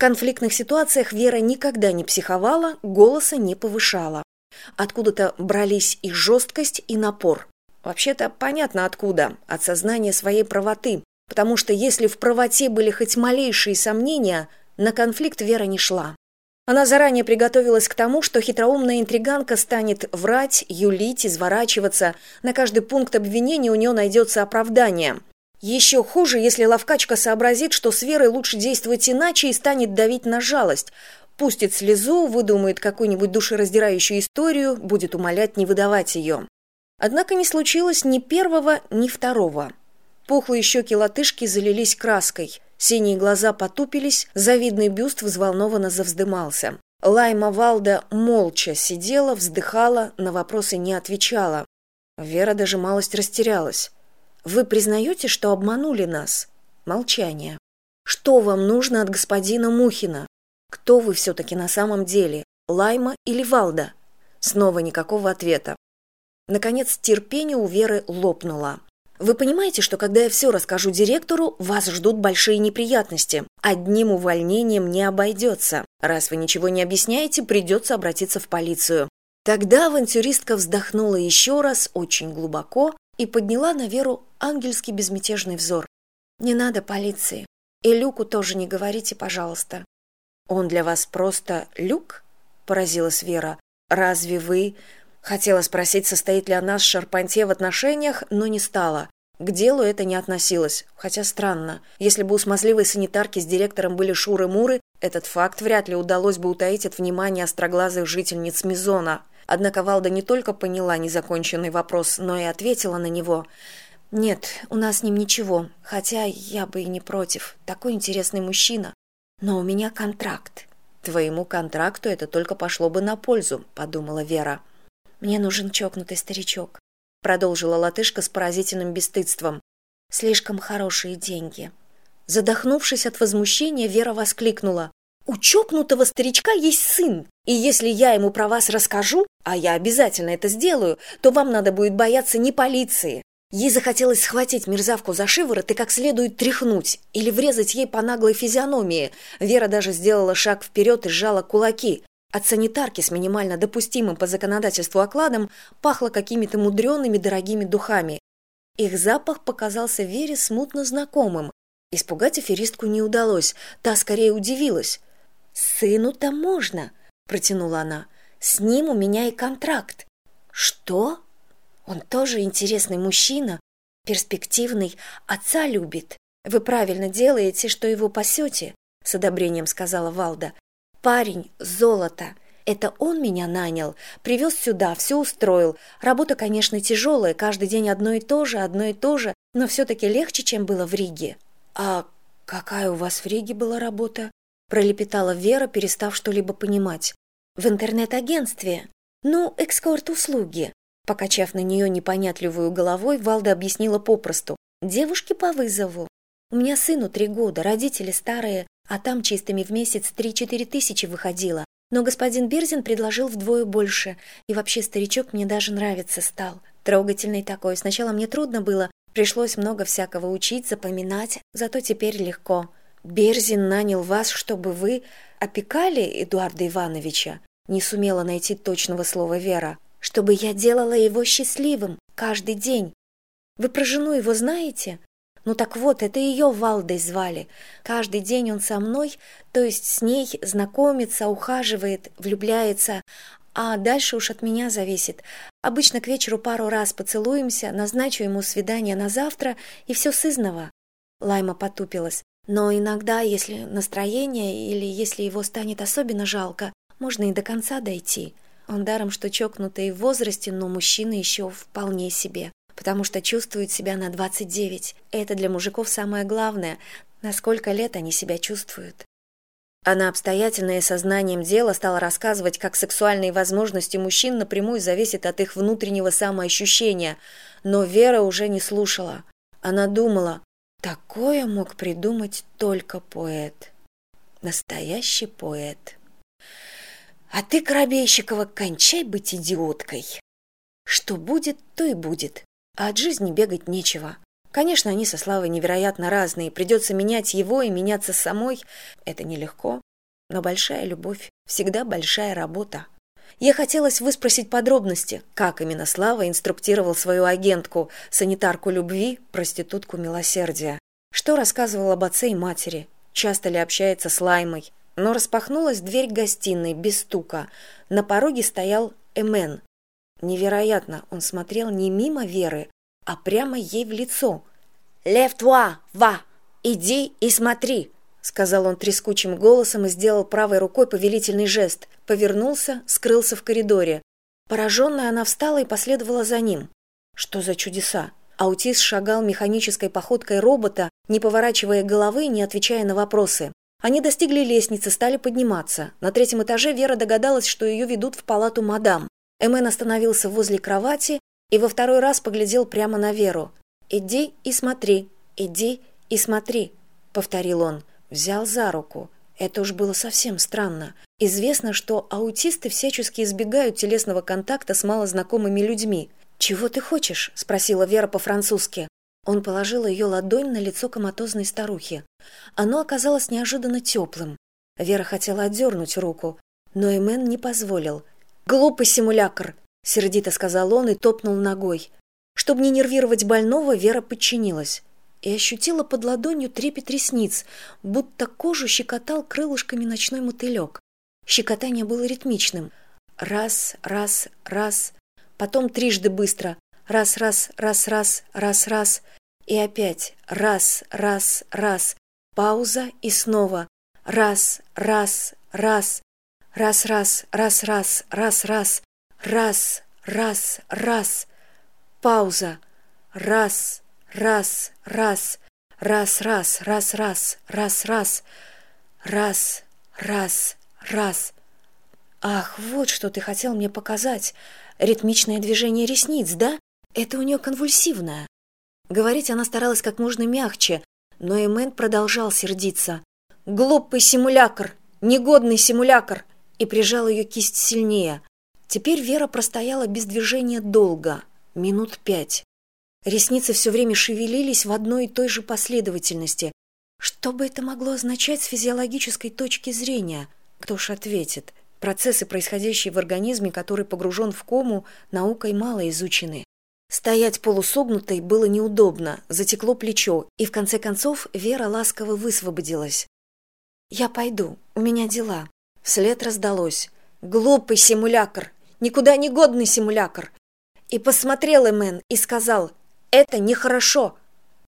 конфликтных ситуациях Вера никогда не психовала, голоса не повышала. Откуда-то брались и жесткость, и напор. Вообще-то понятно откуда, от сознания своей правоты, потому что если в правоте были хоть малейшие сомнения, на конфликт Вера не шла. Она заранее приготовилась к тому, что хитроумная интриганка станет врать, юлить, изворачиваться. На каждый пункт обвинения у нее найдется оправдание. Еще хуже, если ловкачка сообразит, что с Верой лучше действовать иначе и станет давить на жалость. Пустит слезу, выдумает какую-нибудь душераздирающую историю, будет умолять не выдавать ее. Однако не случилось ни первого, ни второго. Пухлые щеки латышки залились краской – синие глаза потупились завидный бюст взволнованно завздымался лайма валда молча сидела вздыхала на вопросы не отвечала вера даже малость растерялась вы признаете что обманули нас молчание что вам нужно от господина мухина кто вы все таки на самом деле лайма или валда снова никакого ответа наконец терпение у веры лопнуло вы понимаете, что когда я все расскажу директору, вас ждут большие неприятности. Одним увольнением не обойдется. Раз вы ничего не объясняете, придется обратиться в полицию. Тогда авантюристка вздохнула еще раз, очень глубоко, и подняла на Веру ангельский безмятежный взор. «Не надо полиции. И Люку тоже не говорите, пожалуйста». «Он для вас просто Люк?» – поразилась Вера. «Разве вы...» Хотела спросить, состоит ли она с Шарпантье в отношениях, но не стала. К делу это не относилось, хотя странно. Если бы у смазливой санитарки с директором были шуры-муры, этот факт вряд ли удалось бы утаить от внимания остроглазых жительниц Мизона. Однако Валда не только поняла незаконченный вопрос, но и ответила на него. «Нет, у нас с ним ничего, хотя я бы и не против. Такой интересный мужчина. Но у меня контракт». «Твоему контракту это только пошло бы на пользу», — подумала Вера мне нужен чокнутый старичок продолжила латышка с поразительным бесстыдством слишком хорошие деньги задохнувшись от возмущения вера воскликнула у чокнутого старичка есть сын и если я ему про вас расскажу а я обязательно это сделаю то вам надо будет бояться не полиции ей захотелось схватить мерзавку за шиворот и как следует тряхнуть или врезать ей по наглой физиономии вера даже сделала шаг вперед и сжала кулаки от санитарки с минимально допустимым по законодательству окладом пахло какими-то мудреными дорогими духами. Их запах показался Вере смутно знакомым. Испугать аферистку не удалось, та скорее удивилась. «Сыну-то можно», — протянула она. «С ним у меня и контракт». «Что? Он тоже интересный мужчина, перспективный, отца любит. Вы правильно делаете, что его пасете», — с одобрением сказала Валда парень золото это он меня нанял привез сюда все устроил работа конечно тяжелая каждый день одно и то же одно и то же но все таки легче чем было в риге а какая у вас в риге была работа пролепетала вера перестав что либо понимать в интернет агентстве ну экскорт услуги покачав на нее непонятливую головой валда объяснила попросту девушки по вызову у меня сыну три года родители старые а там чистыми в месяц три-четыре тысячи выходило. Но господин Берзин предложил вдвое больше, и вообще старичок мне даже нравится стал. Трогательный такой. Сначала мне трудно было, пришлось много всякого учить, запоминать, зато теперь легко. Берзин нанял вас, чтобы вы опекали Эдуарда Ивановича? Не сумела найти точного слова Вера. Чтобы я делала его счастливым каждый день. Вы про жену его знаете? Ну так вот, это ее Валдой звали. Каждый день он со мной, то есть с ней знакомится, ухаживает, влюбляется, а дальше уж от меня зависит. Обычно к вечеру пару раз поцелуемся, назначу ему свидание на завтра, и все сызново. Лайма потупилась. Но иногда, если настроение или если его станет особенно жалко, можно и до конца дойти. Он даром, что чокнутый в возрасте, но мужчина еще вполне себе потому что чувствуют себя на двадцать девять это для мужиков самое главное на сколько лет они себя чувствуют она обстоятельно и сознанием дела стала рассказывать, как сексуальные возможности мужчин напрямую зависят от их внутреннего самоощущения, но Вера уже не слушала. Она думала, такое мог придумать только поэт. Настоящий поэт. А ты, Коробейщикова, кончай быть идиоткой. Что будет, то и будет а от жизни бегать нечего. Конечно, они со Славой невероятно разные, придется менять его и меняться самой. Это нелегко. но большая любовь всегда большая работа. Я хотелось выспросить подробности как именно слава инструктировал свою агентку санитарку любви проститутку милосердия. Что рассказывал об отце и матери часто ли общается с лаймой. Но распахнулась дверь гостиной без стука. На пороге стоял эмен. Невероятно! Он смотрел не мимо веры а прямо ей в лицо. Лев туа ва иди и смотри сказал он трескучим голосом и сделал правой рукой повелительный жест. Повернулся скрылся в коридоре. Пораженная она встала и последовала за ним. Что за чудеса? Аутист шагал механической походкой робота не поворачивая головы не отвечая на вопросы. Они достигли лестницы стали подниматься. На третьем этаже вера догадалась что ее ведут в палату мадам. Эмен остановился возле кровати и во второй раз поглядел прямо на веру. Иди и смотри иди и смотри повторил он. Взял за руку. Это уж было совсем странно. Известно что аутисты всячески избегают телесного контакта с малознакомыми людьми. Чего ты хочешь спросила вера по французски он положил ее ладонь на лицо коматозной старухи. Оно оказалось неожиданно теплым. Вера хотела отдернуть руку но эмен не позволил. Глупый симулякр сердито сказал он и топнул ногой. Чтобы не нервировать больного вера подчинилась и ощутила под ладонью трепет ресниц будто кожу щекотал крылышками ночной мотылек. Щекотание было ритмичным. Раз раз раз потом трижды быстро. Раз раз раз раз раз раз. И опять раз раз раз. Пауза и снова. Раз раз раз. Раз раз раз раз раз раз раз раз раз. Пауза. Раз раз раз. Раз раз раз раз раз раз. Раз раз раз. Ах вот что ты хотел мне показать. Ритмичное движение ресниц да? Это у нее конвульсивное. Говорить она старалась как можно мягче но эмен продолжал сердиться. Глупый симулякр негодный симулякр. И прижал ее кисть сильнее теперь вера простояла без движения долго минут пять. Ресницы все время шевелились в одной и той же последовательности. Что бы это могло означать с физиологической точки зрения? Кто ж ответит? Процессы происходящие в организме который погружен в кому наукой мало изучены. Стоять полусогнутой было неудобно затекло плечо и в конце концов вера ласково высвободилась. Я пойду у меня дела вслед раздалось. Глупый симулякр никуда не годный симулякр. И посмотрел эмен и сказал это нехорошо